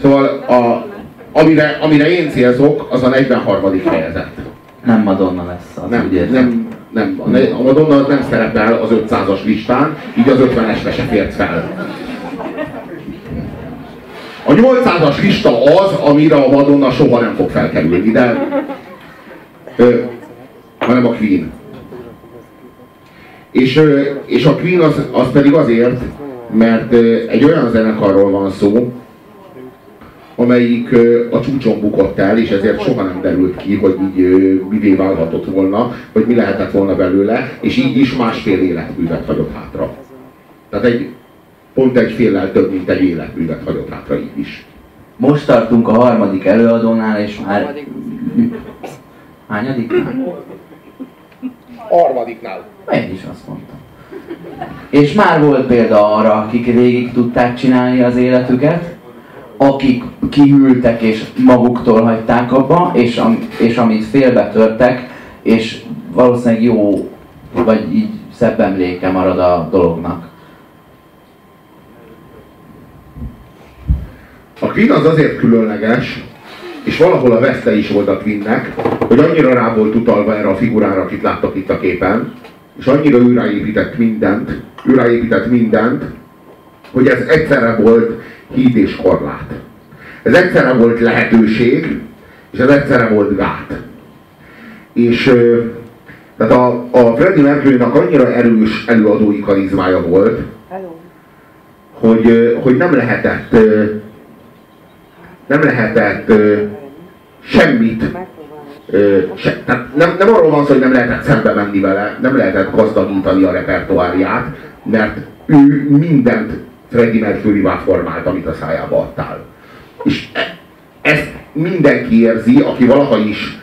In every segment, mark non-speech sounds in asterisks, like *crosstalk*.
Szóval a, amire, amire én célzok, az a 43. fejezet. Nem Madonna lesz az, Nem, úgy értem. nem, nem, a Madonna az nem szerepel az 500-as listán, így az 50-esbe se fért fel. A 800-as lista az, amire a Madonna soha nem fog felkerülni, de ö, hanem a Queen. És, ö, és a Queen az, az pedig azért, mert ö, egy olyan zenekarról van szó, amelyik a csúcson bukott el, és ezért soha nem derült ki, hogy így mivé válhatott volna, vagy mi lehetett volna belőle, és így is másfél életművet hagyott hátra. Tehát egy, pont egy féllel több, mint egy életművet hagyott hátra így is. Most tartunk a harmadik előadónál, és már... Hányadiknál? Harmadiknál. Én is azt mondtam. És már volt példa arra, akik végig tudták csinálni az életüket, akik kihűltek és maguktól hagyták abba, és, am, és amit félbetörtek, és valószínűleg jó, vagy így szebb emléke marad a dolognak. A Queen az azért különleges, és valahol a veszte is volt a Queennek, hogy annyira rá volt utalva erre a figurára, akit láttak itt a képen, és annyira őráépített mindent, őráépített mindent, hogy ez egyszerre volt híd és korlát. Ez egyszerre volt lehetőség, és ez egyszerre volt gát. És tehát a, a Freddie Mercury-nak annyira erős előadói karizmája volt, hogy, hogy nem lehetett nem lehetett semmit se, tehát nem, nem arról van szó, hogy nem lehetett szembe menni vele, nem lehetett gazdagítani a repertoáriát, mert ő mindent Freddie mercury formált, amit a szájába adtál. És ezt mindenki érzi, aki valaha is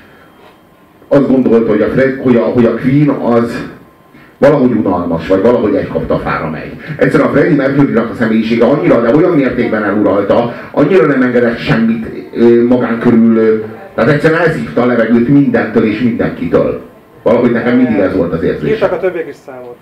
azt gondolta, hogy a, Fred, hogy a, hogy a Queen az valahogy unalmas, vagy valahogy egy kapta fára megy. Egyszerűen a Freddie mercury a személyisége annyira, de olyan mértékben eluralta, annyira nem engedett semmit magán körül, tehát egyszerűen elszívta a levegőt mindentől és mindenkitől. Valahogy nekem mindig ez volt az érzés. Írtak a többiek is számot.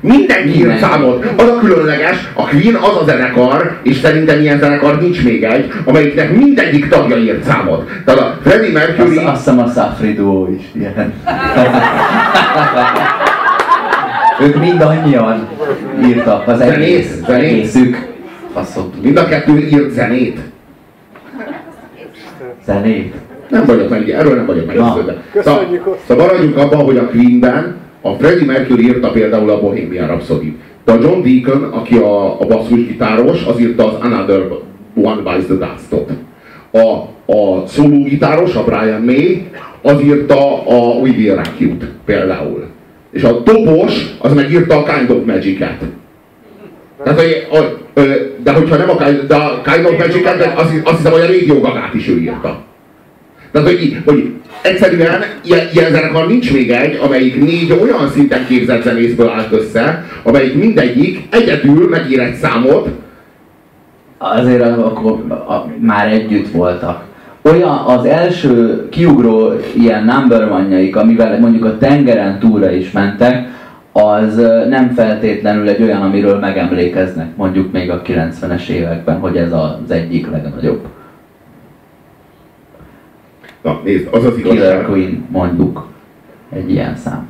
Mindenki írt Mindenki. számot. Az a különleges, a Queen az a zenekar, és szerintem ilyen zenekar nincs még egy, amelyiknek mindegyik tagja írt számot. Tehát a Freddie Mercury... Azt, azt hiszem a Safri Duo is ilyen. ők mindannyian írtak az Zenét, egész, zenét. egészük. Faszom, Mind a kettő írt zenét. zenét. Nem vagyok meg, erről nem vagyok meggyőződve. Szóval, szóval maradjunk abban, hogy a Queenben a Freddie Mercury írta például a Bohemian Rhapsody. De a John Deacon, aki a, a basszusgitáros, az írta az Another One Bites the Dust-ot. A, a szólógitáros, a Brian May, az írta a We Will Rock You-t például. És a topos, az megírta a Kind of Magic-et. Tehát, a, ö, de hogyha nem a Kind, de a kind of Magic-et, azt, azt hiszem, hogy a Radio Gagát is ő írta. Tehát, hogy, hogy egyszerűen ilyen, ilyen zenekar nincs még egy, amelyik négy olyan szinten képzett zenészből állt össze, amelyik mindegyik egyedül megír egy számot, Azért akkor a, már együtt voltak. Olyan az első kiugró ilyen number one amivel mondjuk a tengeren túlra is mentek, az nem feltétlenül egy olyan, amiről megemlékeznek, mondjuk még a 90-es években, hogy ez az egyik legnagyobb. Na nézd, az az Killer igazság, Queen mondjuk egy ilyen szám.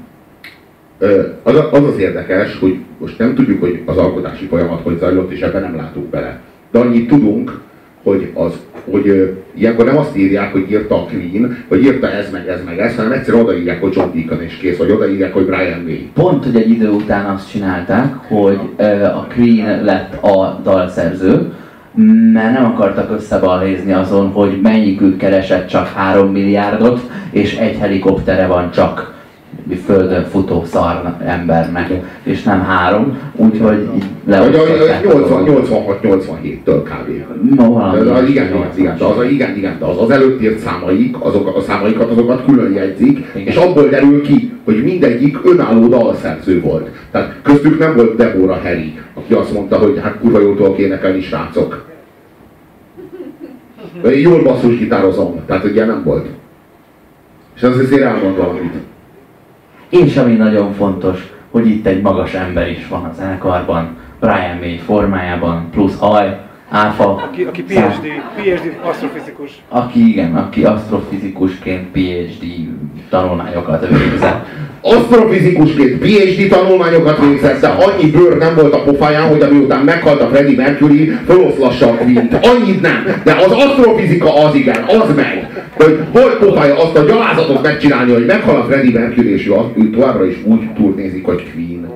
Az, az az érdekes, hogy most nem tudjuk, hogy az alkotási folyamat hogy zajlott, és ebben nem látunk bele. De annyit tudunk, hogy, az, hogy ilyenkor nem azt írják, hogy írta a Queen, vagy írta ez meg ez meg ez, hanem egyszerűen odaírják, hogy John Deacon és kész, vagy odaírják, hogy Brian May. Pont, hogy egy idő után azt csinálták, hogy a Queen lett a dalszerző, mert nem akartak összebalhézni azon, hogy mennyikük keresett csak 3 milliárdot, és egy helikoptere van csak földön futó szar embernek, és nem három, úgyhogy így Vagy 80, dolgot. 86-87-től kb. No, valami az, igen, igen, igen, de az, igen, igen, de az, az előtt írt számaik, azok, a számaikat, azokat külön jegyzik, Igen. és abból derül ki, hogy mindegyik önálló dalszerző volt. Tehát köztük nem volt Deborah Harry, aki azt mondta, hogy hát kurva jól tudok énekelni, srácok. Én Jól basszusgitározom, tehát ugye nem volt. És az azért elmond valamit. És ami nagyon fontos, hogy itt egy magas ember is van a zenekarban, Brian May formájában, plusz haj, áfa. Aki, aki PhD, PhD asztrofizikus. Aki igen, aki asztrofizikusként PhD tanulmányokat végzett. Asztrofizikusként PhD tanulmányokat végzett, de annyi bőr nem volt a pofáján, hogy amiután meghalt a Freddie Mercury, feloszlassa a Queen-t. Annyit nem. De az asztrofizika az igen, az meg. Hogy hogy pofája azt a gyalázatot megcsinálni, hogy meghal a Freddie Mercury, és ő, ő továbbra is úgy turnézik, hogy Queen.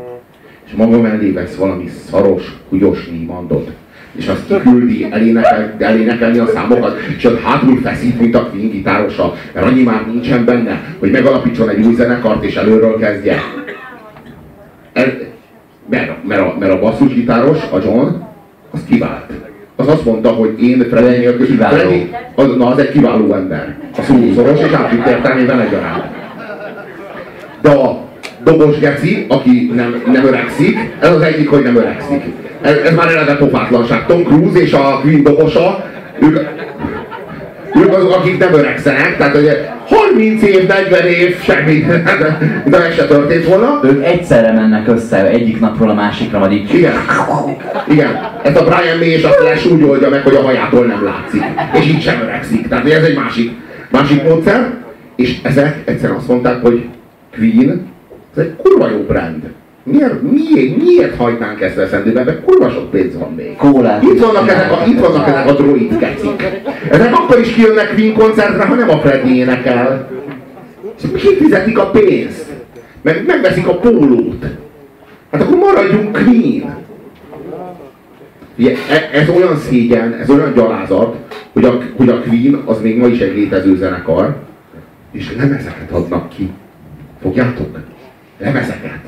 És maga mellé vesz valami szaros, húgyos nímandot. És azt kiküldi elénekel, elénekelni a számokat, és ott hátul feszít, mint a Queen gitárosa, mert annyi már nincsen benne, hogy megalapítson egy új zenekart, és előről kezdje. El, mert, mert, a, mert a basszusgitáros, a John, az kivált. Az azt mondta, hogy én Freddy nélkül... Kiváló. Freddy, az, na, az egy kiváló ember. A szó szoros és átvitt értelmében egyaránt. De a dobos geci, aki nem, nem öregszik, ez az egyik, hogy nem öregszik. Ez, ez már eleve pofátlanság. Tom Cruise és a Queen dobosa, ők, ők azok, akik nem öregszenek, tehát hogy 30 év, 40 év, semmi, *laughs* de meg se történt volna. Ők egyszerre mennek össze, egyik napról a másikra, majd így Igen. Igen. Ezt a Brian May és a Flash úgy oldja meg, hogy a hajától nem látszik. És így sem öregszik. Tehát ez egy másik, másik módszer. És ezek egyszerűen azt mondták, hogy Queen, ez egy kurva jó brand. Miért, miért, miért hagynánk ezt eszendőbe, mert kurva sok pénz van még. Kólát Itt vannak, ezek a, itt vannak ezek a droid kecik. Ezek akkor is kijönnek Queen koncertre, ha nem a Freddy énekel. Kifizetik a pénzt. Meg megveszik a pólót. Hát akkor maradjunk Queen. Ugye, e- ez olyan szégyen, ez olyan gyalázat, hogy a, hogy a Queen az még ma is egy létező zenekar, és lemezeket adnak ki. Fogjátok? Lemezeket.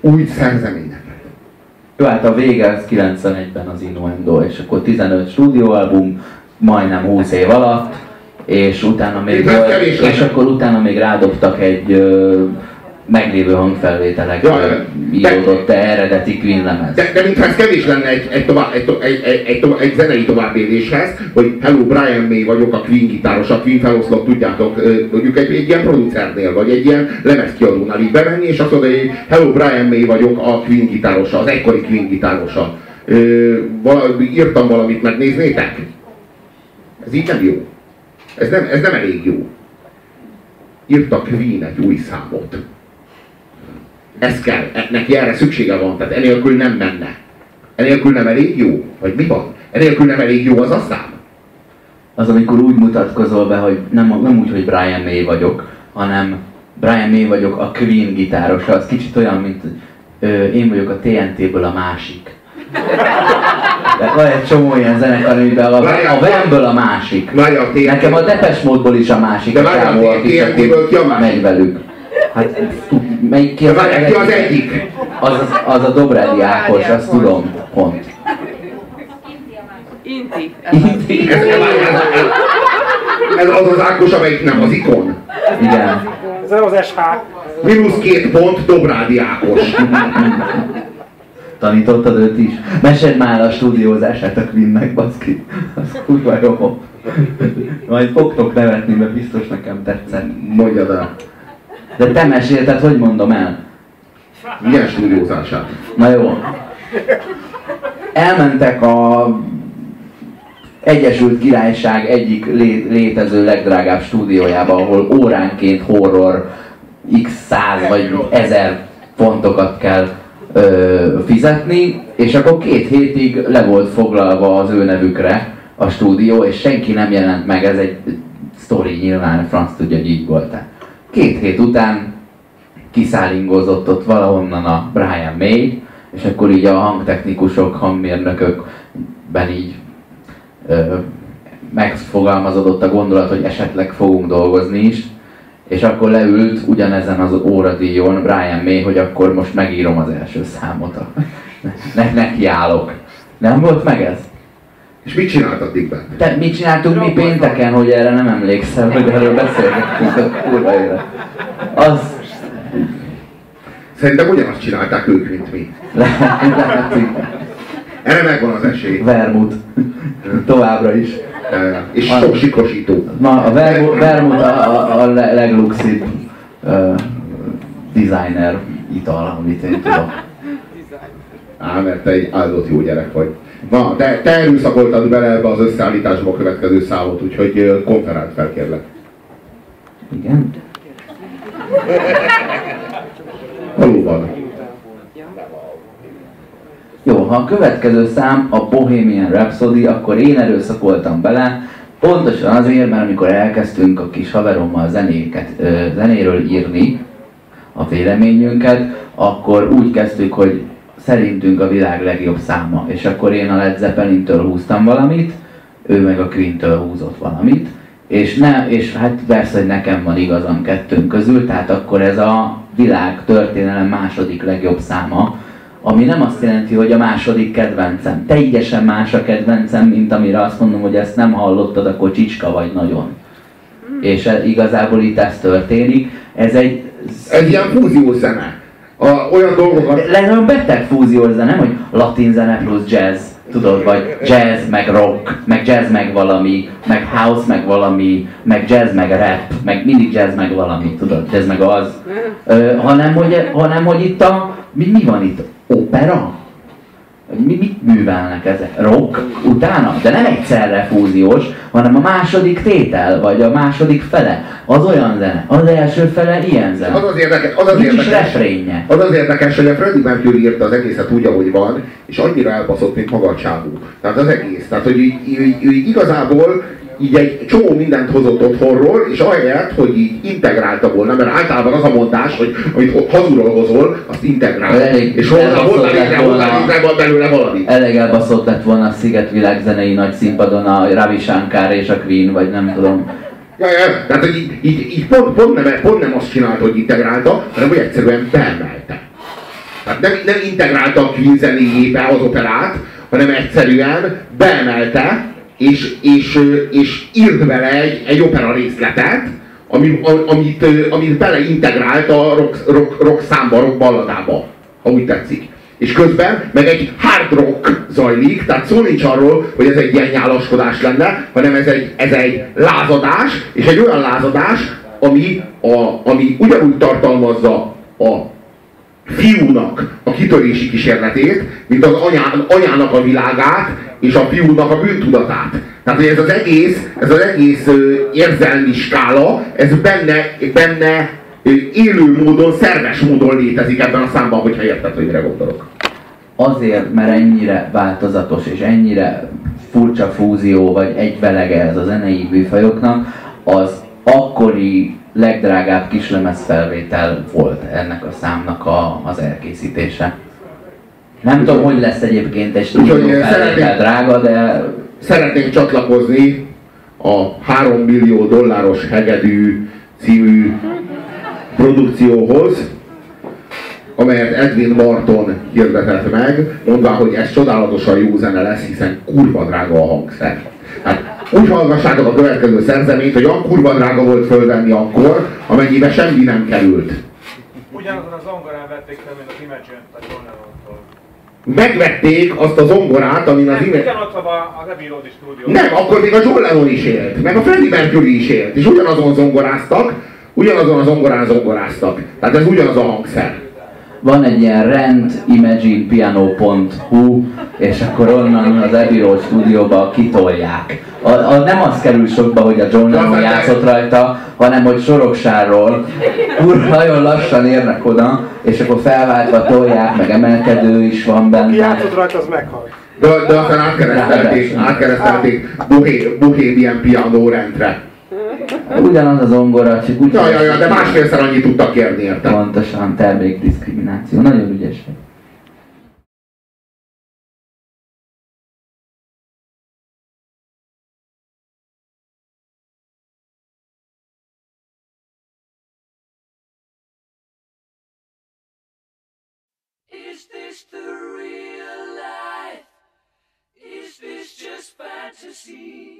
Új szerzeményeket. Jó, hát a vége az 91-ben az Innuendo, és akkor 15 stúdióalbum, majdnem 20 év alatt, és utána még és akkor utána még rádobtak egy meglévő hangfelvételek Ja, íródott de eredeti Queen lemez. De, de mintha ez kevés lenne egy, egy, tovább, egy, egy, egy, egy, tovább, egy zenei továbbéléshez, hogy hello, Brian May vagyok, a Queen gitáros, a Queen feloszlott, tudjátok, mondjuk egy, egy ilyen producernél, vagy egy ilyen lemezkiadónál így bemenni, és azt mondani, hogy hello, Brian May vagyok, a Queen gitárosa, az egykori Queen gitárosa. Ö, valami, írtam valamit, megnéznétek? Ez így nem jó. Ez nem, ez nem elég jó. Írt a Queen egy új számot. Ez kell, e- neki erre szüksége van, tehát enélkül nem menne. Enélkül nem elég jó? Vagy mi van? Enélkül nem elég jó az a szám? Az, amikor úgy mutatkozol be, hogy nem, nem úgy, hogy Brian May vagyok, hanem Brian May vagyok a Queen gitárosa, az kicsit olyan, mint ö, én vagyok a TNT-ből a másik. De van egy csomó ilyen zenekar, amiben a, a Vemből a másik. Várja, a TNT Nekem a Depes módból is a másik. De várjál, a TNT-ből ki a másik? Megy velük. Hát, melyik ki az, várjál, ki az egyik? Az, az, az a Dobrádi Ákos, azt tudom, pont. Inti. Inti. Ez, ez, az az Ákos, amelyik nem az ikon. Igen. Ez az SH. Minusz két pont, Dobrádi Ákos. Tanítottad őt is? Meséld már a stúdiózását a Queennek, baszki. Az kurva jó. Majd fogtok nevetni, mert biztos nekem tetszett. Mondjad el. De te mesélted, hogy mondom el? Milyen stúdiózását? Na jó. Elmentek a Egyesült Királyság egyik lé- létező legdrágább stúdiójába, ahol óránként horror x száz vagy ezer fontokat kell ö, fizetni, és akkor két hétig le volt foglalva az ő nevükre a stúdió, és senki nem jelent meg, ez egy sztori nyilván, franc tudja, hogy így volt Két hét után kiszállingozott ott valahonnan a Brian May, és akkor így a hangtechnikusok, hangmérnökökben így ö, megfogalmazódott a gondolat, hogy esetleg fogunk dolgozni is, és akkor leült ugyanezen az óradíjon Brian May, hogy akkor most megírom az első számot. *laughs* A, ne, nekiállok. Nem volt meg ez? És mit csinált addig bent? Te mit csináltunk mi pénteken, hogy erre nem emlékszel, hogy erről beszélgettünk a kurva élet. Az Szerintem ugyanazt csinálták ők, mint mi. lehet, hogy Erre megvan az esély. Vermut. Továbbra is. E, És sok sikosító. Ma a Vermut, Vermut a, a, a le- legluxibb uh, designer ital, amit én tudok. Á, mert te egy áldott jó gyerek vagy. Na, te, te erőszakoltad bele ebbe az összeállításba a következő számot, úgyhogy konferált fel, kérlek. Igen? Valóban. Jó, ha a következő szám a Bohemian Rhapsody, akkor én erőszakoltam bele, pontosan azért, mert amikor elkezdtünk a kis haverommal zenéket, zenéről írni, a véleményünket, akkor úgy kezdtük, hogy szerintünk a világ legjobb száma, és akkor én a Led Zeppelin-től húztam valamit, ő meg a Queen-től húzott valamit, és, ne, és hát persze, hogy nekem van igazam kettőnk közül, tehát akkor ez a világ történelem második legjobb száma, ami nem azt jelenti, hogy a második kedvencem. Teljesen más a kedvencem, mint amire azt mondom, hogy ezt nem hallottad, akkor csicska vagy nagyon. És ez, igazából itt ez történik. Ez egy Ez ilyen fúziós zene. A, olyan dolgokat... Legalább beteg fúziós zene, nem, hogy latin zene plusz jazz, tudod, vagy jazz meg rock, meg jazz meg valami, meg house meg valami, meg jazz meg rap, meg mindig jazz meg valami, tudod, jazz meg az. Ö, hanem, hogy, hanem, hogy itt a, mi, mi van itt? Opera? Mi, mit művelnek ezek? Rock utána? De nem egyszerre fúziós, hanem a második tétel, vagy a második fele. Az olyan zene. Az első fele ilyen zene. Az az érdekes, az az Nincs érdekes, az az érdekes, hogy a Freddie Mercury írta az egészet úgy, ahogy van, és annyira elbaszott, mint maga a csávó. Tehát az egész. Tehát, hogy így, így, így igazából így egy csomó mindent hozott otthonról, és ahelyett, hogy így integrálta volna, mert általában az a mondás, hogy amit hazulról hozol, azt integrál. Elég és hozzá, volna. belőle valami. Elég elbaszott lett volna a Sziget világzenei nagy színpadon a Ravi Shankar és a Queen, vagy nem tudom. Ja, ja, tehát, hogy így, így, így pont, pont, nem, pont nem azt csinálta, hogy integrálta, hanem hogy egyszerűen beemelte. Tehát nem, nem integrálta a Queen zenéjébe az operát, hanem egyszerűen beemelte, és, és, és írt bele egy, egy opera részletet, ami, amit, amit beleintegrált a rock, rock, rock számba, rock balladába, ha úgy tetszik. És közben meg egy hard rock zajlik, tehát szó nincs arról, hogy ez egy ilyen nyálaskodás lenne, hanem ez egy, ez egy lázadás, és egy olyan lázadás, ami, a, ami ugyanúgy tartalmazza a fiúnak a kitörési kísérletét, mint az anyá, anyának a világát, és a fiúnak a bűntudatát. Tehát, hogy ez az egész, ez az egész érzelmi skála, ez benne, benne élő módon, szerves módon létezik ebben a számban, hogyha érted, hogy mire gondolok. Azért, mert ennyire változatos és ennyire furcsa fúzió, vagy egyvelege ez a zenei műfajoknak, az akkori legdrágább kislemez felvétel volt ennek a számnak a, az elkészítése. Nem tudom, hogy lesz egyébként egy stúdió felvétel drága, de Szeretnénk csatlakozni a 3 millió dolláros hegedű című produkcióhoz, amelyet Edwin Marton hirdetett meg, mondván, hogy ez csodálatosan jó zene lesz, hiszen kurva drága a hangszer. Hát úgy hallgassátok a következő szerzeményt, hogy kurva drága volt fölvenni akkor, amennyibe semmi nem került. Ugyanazon az zongorán vették fel, mint az Imagine, vagy John Lennon-tól. Megvették azt a zongorát, amin az ime... ugyanott a- az Abbey Road stúdió. Nem, akkor még a John Lennon is élt, meg a Freddie Mercury is élt, és ugyanazon zongoráztak, ugyanazon a zongorán zongoráztak. Tehát ez ugyanaz a hangszer. Van egy ilyen rentimaginepiano.hu, és akkor onnan az Abbey Road stúdióba kitolják. A, a, nem az kerül sokba, hogy a John Lennon játszott rajta, hanem hogy Soroksáról kurva nagyon lassan érnek oda, és akkor felváltva tolják, meg emelkedő is van Aki benne. játszott rajta, az meghal. De, de aztán átkeresztelték, átkeresztelték Bohé- Bohemian Piano rendre. Ugyanaz az zongora, csak úgy... Ja, ja, ja, de másfélszer annyit tudtak kérni érte. Pontosan, termékdiszkrimináció. Nagyon ügyesek. Is this the real life? Is this just fantasy?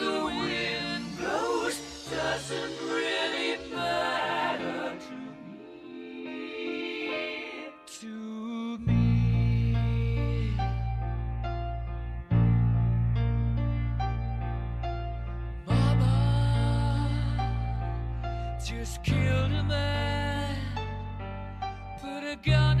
the wind blows doesn't really matter to me. To me. Mama just killed a man, put a gun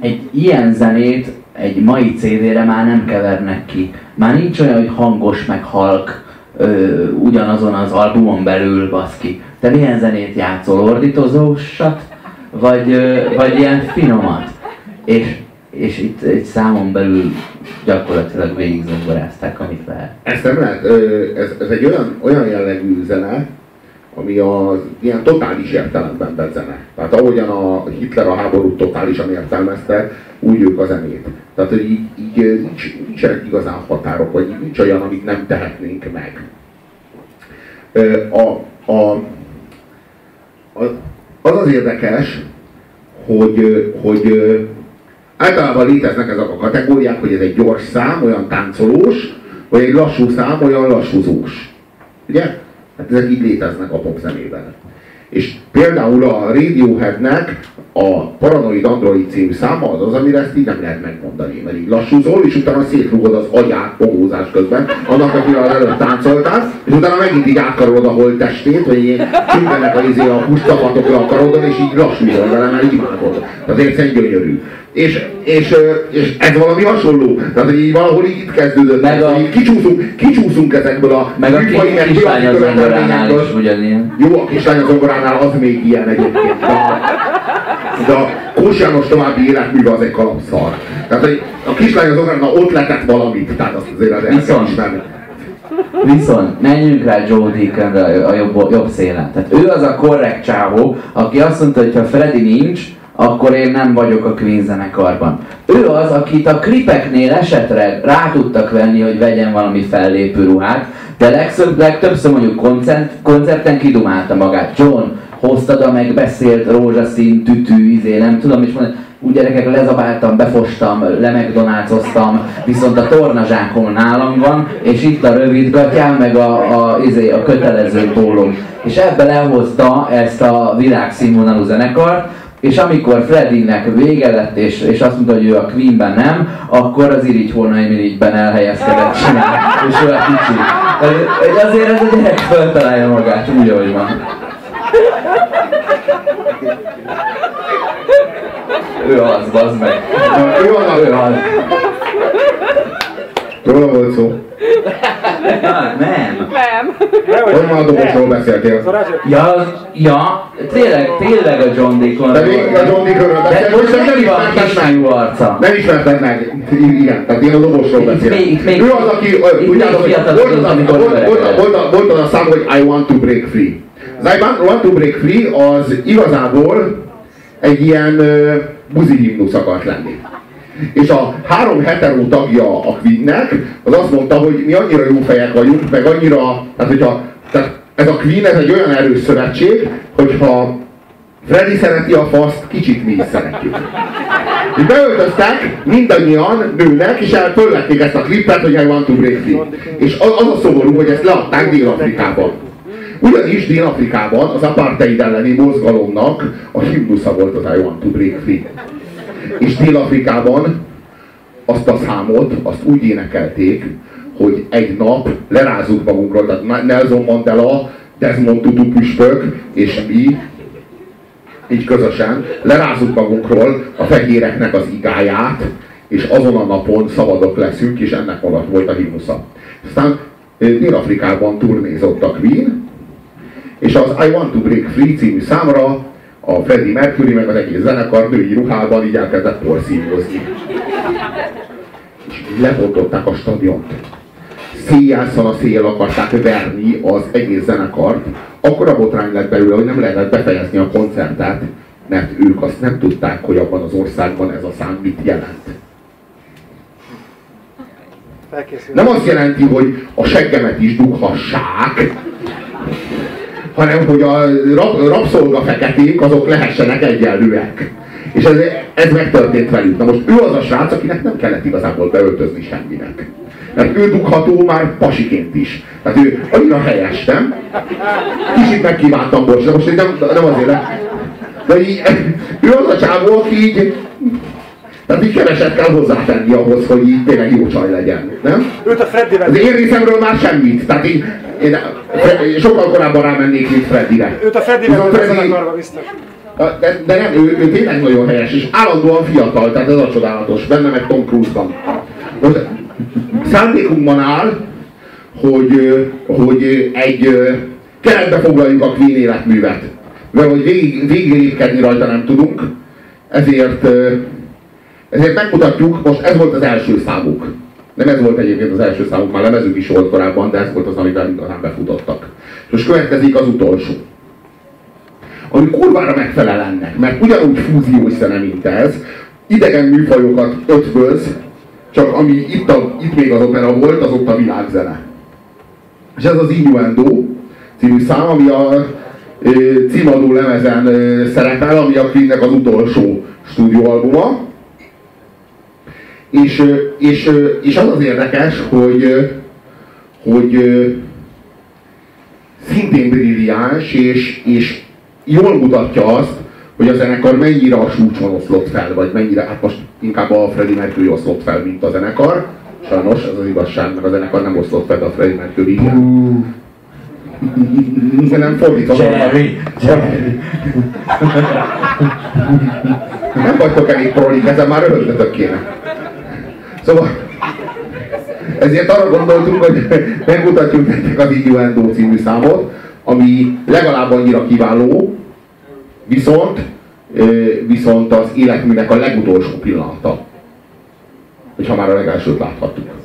egy ilyen zenét egy mai CD-re már nem kevernek ki. Már nincs olyan, hogy hangos meg halk ö, ugyanazon az albumon belül, baszki. Te milyen zenét játszol? Ordítozósat? Vagy, ö, vagy ilyen finomat? És, és itt egy számon belül gyakorlatilag végig zongorázták, amit lehet. Ezt nem lehet, ö, ez, ez egy olyan, olyan jellegű zene, ami az ilyen totális értelemben zene. Tehát ahogyan a Hitler a háborút totálisan értelmezte, úgy ők a zenét. Tehát, hogy így, így nincs, nincsenek igazán határok, vagy nincs olyan, amit nem tehetnénk meg. Ö, A, a, a, az az érdekes, hogy, hogy ö, általában léteznek ezek a kategóriák, hogy ez egy gyors szám, olyan táncolós, vagy egy lassú szám, olyan lassúzós. Ugye? Hát ezek így léteznek a popzenében. És például a Radioheadnek a Paranoid Android című száma az az, amire ezt így nem lehet megmondani, mert így lassúzol, és utána szétrugod az agyát pogózás közben, annak, akire az előtt táncoltál, és utána megint így átkarolod a holttestét, vagy így csüngenek a, izé, a pusztafatokra a karodon, és így lassúzol vele, mert imádod. Tehát egyszerűen gyönyörű. És, és, és ez valami hasonló. Tehát hogy így valahol így itt kezdődött. Meg a- a... Kicsúszunk, kicsúszunk ezekből a Meg a kislány az zongoránál is ugyanilyen. Jó, a kislány az zongoránál az még ilyen egyébként. De a, Kós János további életműve az egy kalapszar. Tehát hogy a kislány az zongoránál ott letett valamit, tehát azt azért az el kell Viszont- ismerni. Viszont menjünk rá Joe Deaconre a jobb, jobb szélen. Tehát ő az a korrekt csávó, aki azt mondta, hogy ha Freddy nincs, akkor én nem vagyok a Queen zenekarban. Ő az, akit a klipeknél esetleg rá tudtak venni, hogy vegyen valami fellépő ruhát, de legszöbb, legtöbbször mondjuk koncert, koncerten kidumálta magát. John, hoztad a megbeszélt rózsaszín tütű, izé, nem tudom, és mondani, úgy gyerekek lezabáltam, befostam, lemegdonálcoztam, viszont a tornazsákom nálam van, és itt a rövid gatyám, meg a, a, izé, a kötelező pólom. És ebbe lehozta ezt a világszínvonalú zenekart, és amikor Freddynek vége lett, és, és azt mondta, hogy ő a Queenben nem, akkor az Irigy Hornaimirigyben elhelyezkedett csinál, és ő a kicsi. Ez- Azért ez a gyerek föltalálja magát úgy, ahogy van. Ő az, bazd meg. Ő van, Ő az. Róla volt szó. Hát, nem. Nem. Hogy már a dobosról beszéltél? Ja, ja, tényleg, tényleg a John Deacon. De még a John Deaconről De beszéltél, most hogy nem meg. kisfiú arca? Nem ismerted meg. Igen, tehát én a dobosról Itt beszélek. ő az, aki, tudjátok, volt az, a- szám, hogy I want to break free. Az I want, to break free az igazából egy ilyen buzi himnusz akart lenni. És a három hetero tagja a Queennek, az azt mondta, hogy mi annyira jó fejek vagyunk, meg annyira, tehát hogyha, tehát ez a Queen, ez egy olyan erős szövetség, hogyha Freddy szereti a faszt, kicsit mi is szeretjük. És beöltöztek mindannyian nőnek, és el fölvették ezt a klippet, hogy I want to break free. És az a szomorú, hogy ezt leadták Dél-Afrikában. Ugyanis Dél-Afrikában az apartheid elleni mozgalomnak a himnusza volt az I want to break free. És Dél-Afrikában azt a számot, azt úgy énekelték, hogy egy nap lerázzuk magunkról, tehát Nelson Mandela, Desmond Tutu püspök, és mi így közösen lerázzuk magunkról a fehéreknek az igáját, és azon a napon szabadok leszünk, és ennek alatt volt a himnusza. Aztán Dél-Afrikában turnézott a Queen, és az I Want to Break Free című számra a Freddie Mercury meg az egész zenekar női ruhában így elkezdett porszívozni. És így lebontották a stadiont. Széjjel a szél akarták verni az egész zenekart. Akkor a botrány lett belőle, hogy nem lehetett befejezni a koncertet, mert ők azt nem tudták, hogy abban az országban ez a szám mit jelent. Nem azt jelenti, hogy a seggemet is dughassák, hanem hogy a rab, rabszolga feketék azok lehessenek egyenlőek. És ez, ez megtörtént velük. Na most ő az a srác, akinek nem kellett igazából beöltözni semminek. Mert ő dugható már pasiként is. Tehát ő annyira helyes, nem? Kicsit megkívántam, bocs, de most nem, nem azért le. De így, *laughs* ő az a csávó, aki így, tehát így keveset kell hozzátenni ahhoz, hogy így tényleg jó csaj legyen, nem? Őt a Freddyvel, Az én részemről már semmit. Tehát így, én, sokkal korábban rámennék, mint Freddyre. őt a Freddyvel Viszont a Freddy, zenekarba visztek. De, de nem, ő, ő tényleg nagyon helyes, és állandóan fiatal, tehát ez a csodálatos, benne meg Tom Cruise-ban. Most szándékunkban áll, hogy, hogy egy keretbe foglaljuk a Queen életművet. Mert hogy végig, végig rajta nem tudunk, ezért, ezért megmutatjuk, most ez volt az első számuk. Nem ez volt egyébként az első számuk, már lemezük is volt korábban, de ez volt az, amivel igazán befutottak. És most következik az utolsó. Ami kurvára megfelel ennek, mert ugyanúgy fúziós zene, mint ez, idegen műfajokat ötvöz, csak ami itt, a, itt még az opera volt, az ott a világzene. És ez az Innuendo című szám, ami a címadó lemezen szerepel, ami a Queennek az utolsó stúdióalbuma. És, és, és az az érdekes, hogy, hogy szintén brilliáns, és, és jól mutatja azt, hogy a zenekar mennyire a súcson oszlott fel, vagy mennyire, hát most inkább a Freddie Mercury oszlott fel, mint a zenekar. Sajnos, ez az igazság, mert a zenekar nem oszlott fel, a Freddie Mercury igen. Nem fordítva. Jerry, Jerry. Nem vagytok elég prolik, ezen már röhögnetek kéne. Szóval, ezért arra gondoltunk, hogy megmutatjuk nektek az Innuendo című számot, ami legalább annyira kiváló, viszont, viszont az életműnek a legutolsó pillanata. Hogyha már a legelsőt láthattuk.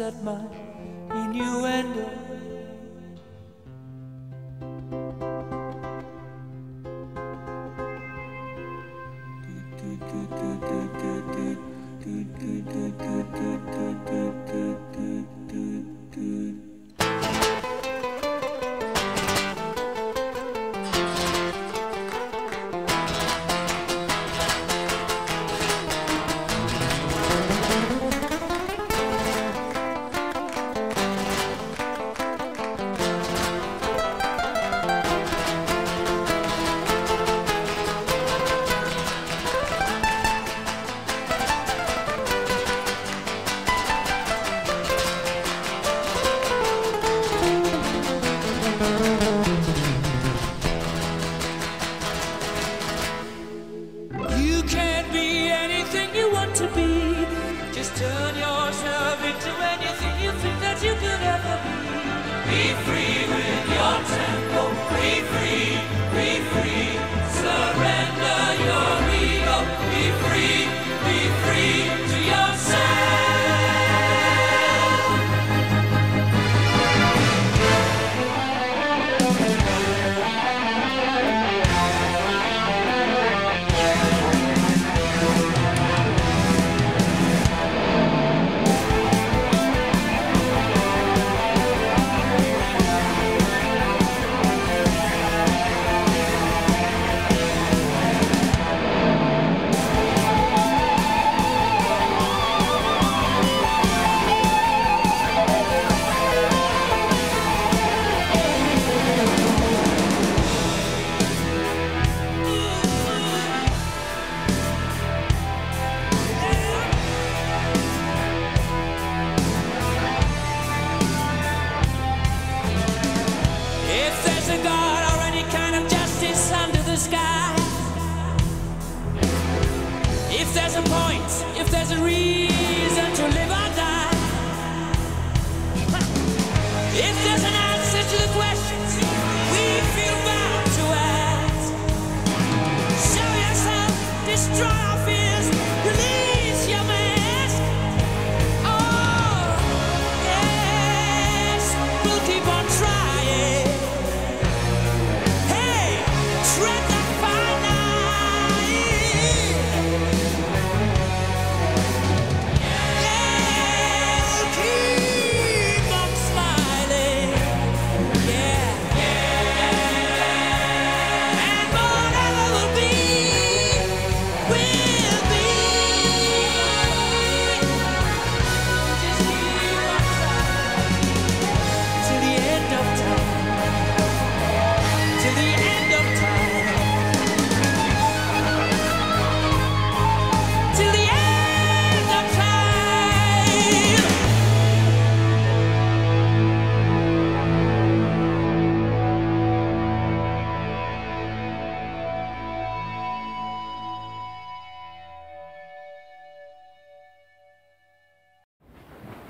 At my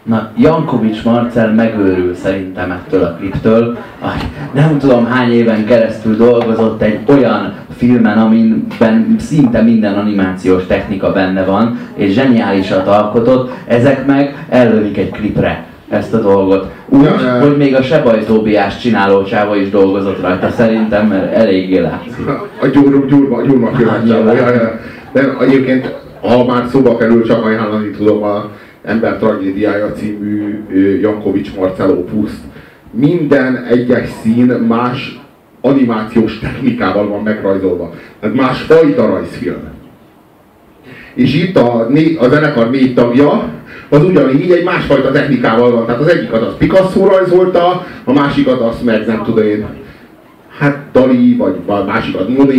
Na, Jankovics Marcel megőrül szerintem ettől a kliptől. Nem tudom hány éven keresztül dolgozott egy olyan filmen, amiben szinte minden animációs technika benne van, és zseniálisat alkotott, ezek meg ellövik egy klipre ezt a dolgot. Úgy, Ja, hogy még a Sebaj Tóbiás csináló csáva is dolgozott rajta szerintem, mert eléggé látszik. A gyúr, gyurma nyilván. kíváncsi. Ja, ja. De egyébként, ha már szóba kerül, csak ajánlani tudom a Ember tragédiája című Jankovics Marcello puszt. Minden egyes szín más animációs technikával van megrajzolva. Tehát más fajta rajzfilm. És itt a, né, a zenekar négy tagja, az ugyanígy egy másfajta technikával van. Tehát az egyikat az Picasso rajzolta, a másikat azt meg nem tudom én, hát Dali, vagy a másikat Monet,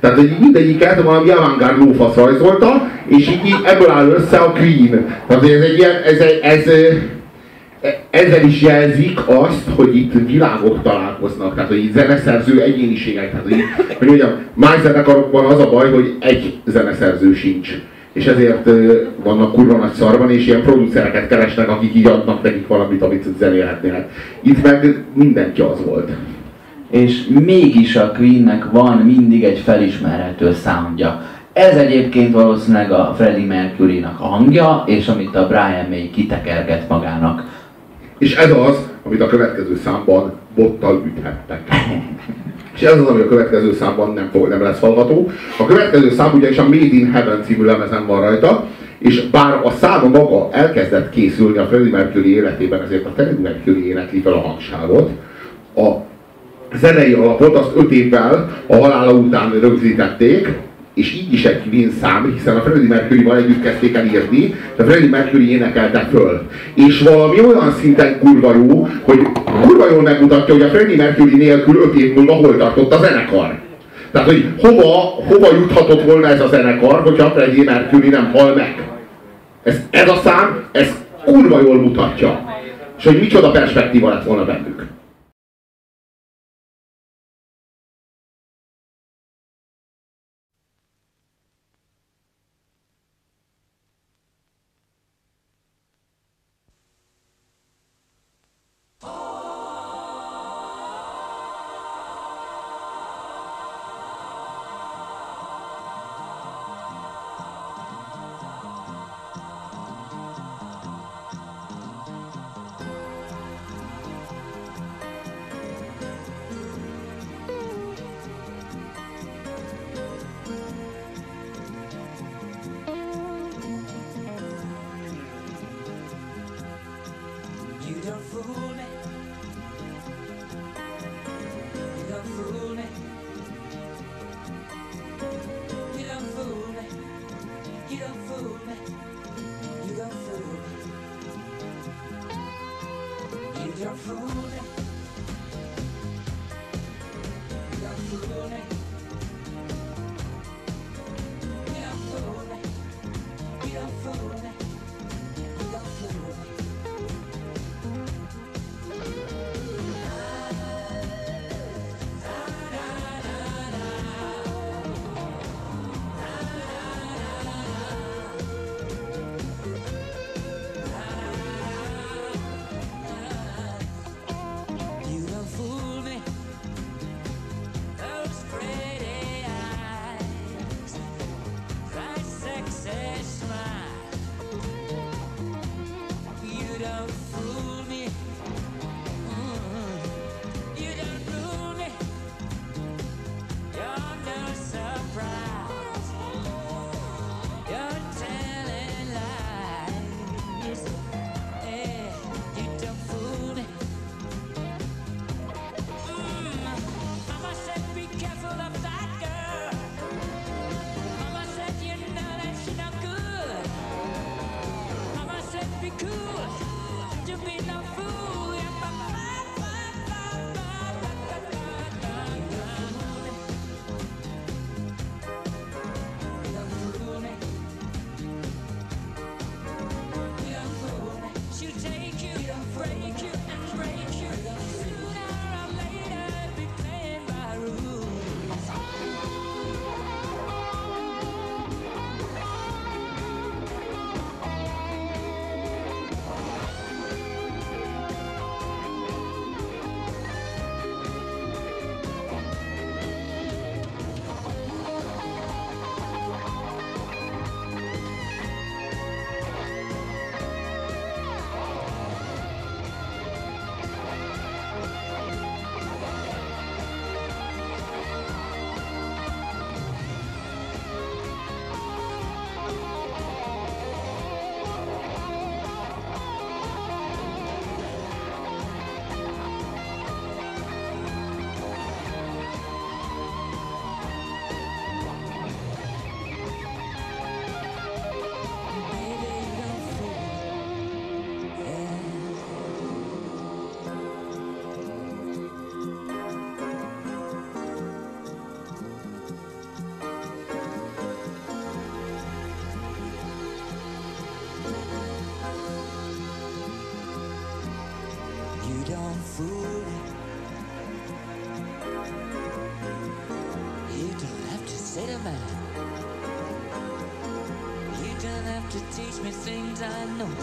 tehát egy mindegyiket valami avantgárd lófasz rajzolta, és így, ebből áll össze a Queen. Tehát ez egy ilyen, ez, ez, ez, ezzel is jelzik azt, hogy itt világok találkoznak, tehát hogy itt zeneszerző egyéniségek, tehát hogy, így, hogy mondjam, más zenekarokban az a baj, hogy egy zeneszerző sincs. És ezért vannak kurva nagy szarban, és ilyen producereket keresnek, akik így adnak nekik valamit, amit zenélhetnének. Itt meg mindenki az volt és mégis a Queennek van mindig egy felismerhető soundja. Ez egyébként valószínűleg a Freddie Mercury-nak a hangja, és amit a Brian May kitekerget magának. És ez az, amit a következő számban bottal üthettek. *laughs* És ez az, ami a következő számban nem, fog, nem lesz hallható. A következő szám ugye is a Made in Heaven című lemezen van rajta, és bár a száma maga elkezdett készülni a Freddie Mercury életében, ezért a Freddie Mercury énekli fel a hangságot, a zenei alapot azt öt évvel a halála után rögzítették, és így is egy vinszám, hiszen a Freddie Mercury-val együtt kezdték el írni, de Freddie Mercury énekelte föl. És valami olyan szinten kurva jó, hogy kurva jól megmutatja, hogy a Freddie Mercury nélkül öt év múlva hol tartott a zenekar. Tehát, hogy hova, hova juthatott volna ez a zenekar, hogyha a Freddie Mercury nem hal meg. Ez, ez a szám, ez kurva jól mutatja. És hogy micsoda perspektíva lett volna bennük. I know.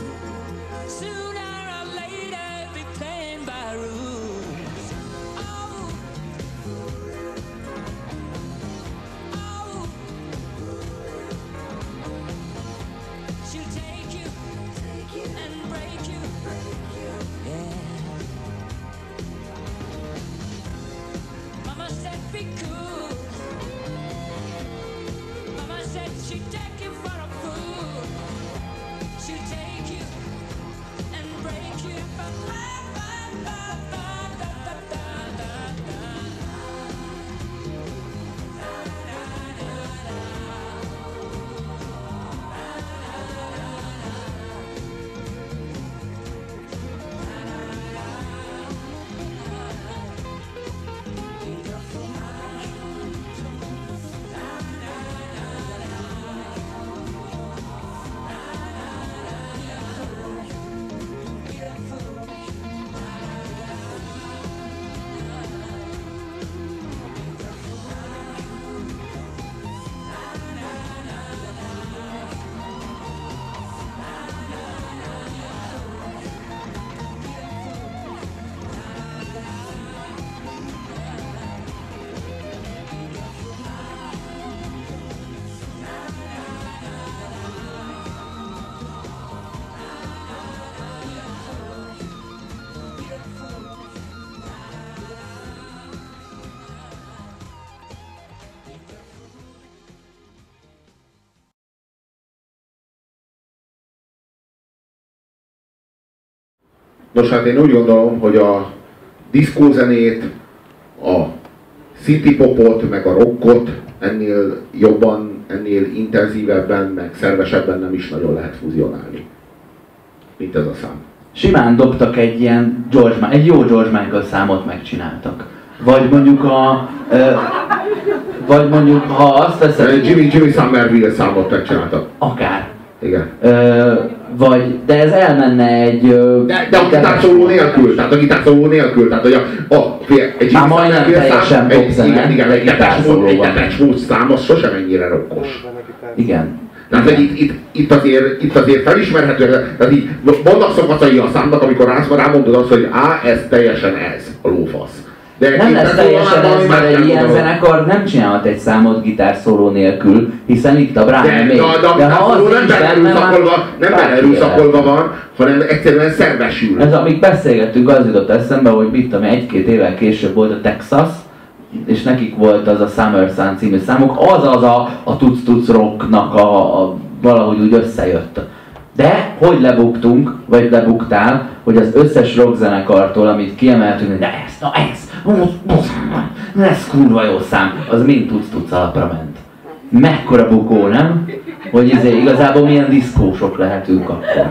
Nos, hát én úgy gondolom, hogy a diszkózenét, a city popot, meg a rockot ennél jobban, ennél intenzívebben, meg szervesebben nem is nagyon lehet fuzionálni, mint ez a szám. Simán dobtak egy ilyen George, egy jó George Michael számot megcsináltak. Vagy mondjuk a... Ö, vagy mondjuk, ha azt veszed, Jimmy, Jimmy Somerville számot megcsináltak. akár. Igen. Ö, vagy, de ez elmenne egy... De, de a gitárszóló nélkül, tehát a gitárszóló nélkül, tehát hogy a, a egy Már majdnem teljesen egy, popzene, igen, igen, egy Depeche szám, az sosem ennyire rokkos. Igen. Tehát hogy itt, itt, itt, azért, itt azért felismerhető, tehát így vannak szakaszai a számnak, amikor rász, rámondod azt, hogy á, ez teljesen ez, a lófasz. De Nem lesz teljesen valami ez, mert egy ilyen zenekar nem csinálhat egy számot gitárszóló nélkül, hiszen itt a Brian De, May. de, de, de, ha az nem belerőszakolva, nem belerőszakolva van, hanem egyszerűen szervesül. Ez amíg beszélgettünk, az jutott eszembe, hogy mit tudom, egy-két évvel később volt a Texas, és nekik volt az a Summer Sun című számuk, az az a, a Tuc Tuc Rocknak a, a, valahogy úgy összejött. De hogy lebuktunk, vagy lebuktál, hogy az összes rockzenekartól, amit kiemeltünk, hogy de ez, na ez, ez kurva jó szám, az mind Tuc Tuc alapra ment. Mekkora bukó, nem? Hogy izé, igazából milyen diszkósok lehetünk akkor.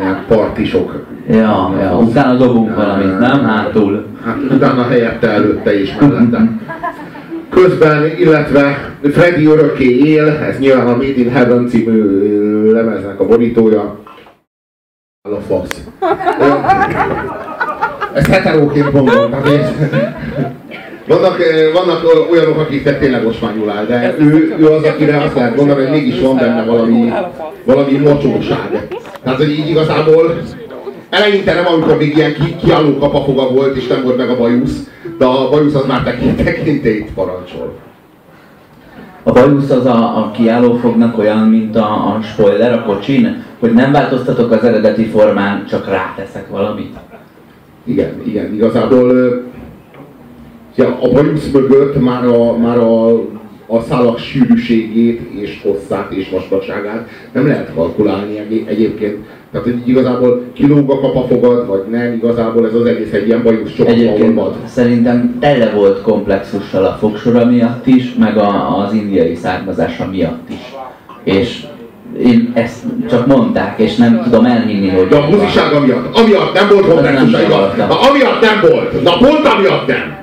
Ilyen partisok. Ja, ja, utána dobunk valamit, nem? Hátul. Hát utána helyette, előtte is mellette. Közben, illetve Freddy örökké él, ez nyilván a Made in Heaven című lemeznek a borítója. A fasz. *laughs* Ezt heteróként tehát én... Vannak, ö, vannak olyanok, akik tényleg osmányul áll, de ő, ő az, akire azt lehet mondani, hogy mégis van benne valami, valami mocsóság. Tehát, hogy így igazából eleinte nem, amikor még ilyen ki, kiálló kapafoga volt, és nem volt meg a bajusz, de a bajusz az már tekint, tekintélyt parancsol. A bajusz az a, a kiállófognak olyan, mint a, a spoiler a kocsin, hogy nem változtatok az eredeti formán, csak ráteszek valamit. Igen, igen, igazából ja, a bajusz mögött már a, már a, a szálak sűrűségét és hosszát és vastagságát nem lehet kalkulálni egy, egyébként. Tehát, hogy igazából kilóg a kapafogad, vagy nem, igazából ez az egész egy ilyen bajusz csomag Egyébként olvad. szerintem tele volt komplexussal a fogsora miatt is, meg a, az indiai származása miatt is. És én ezt csak mondták, és nem tudom elhinni, hogy... De a buzisága miatt, amiatt nem volt. Na, amiatt nem volt, na pont amiatt nem.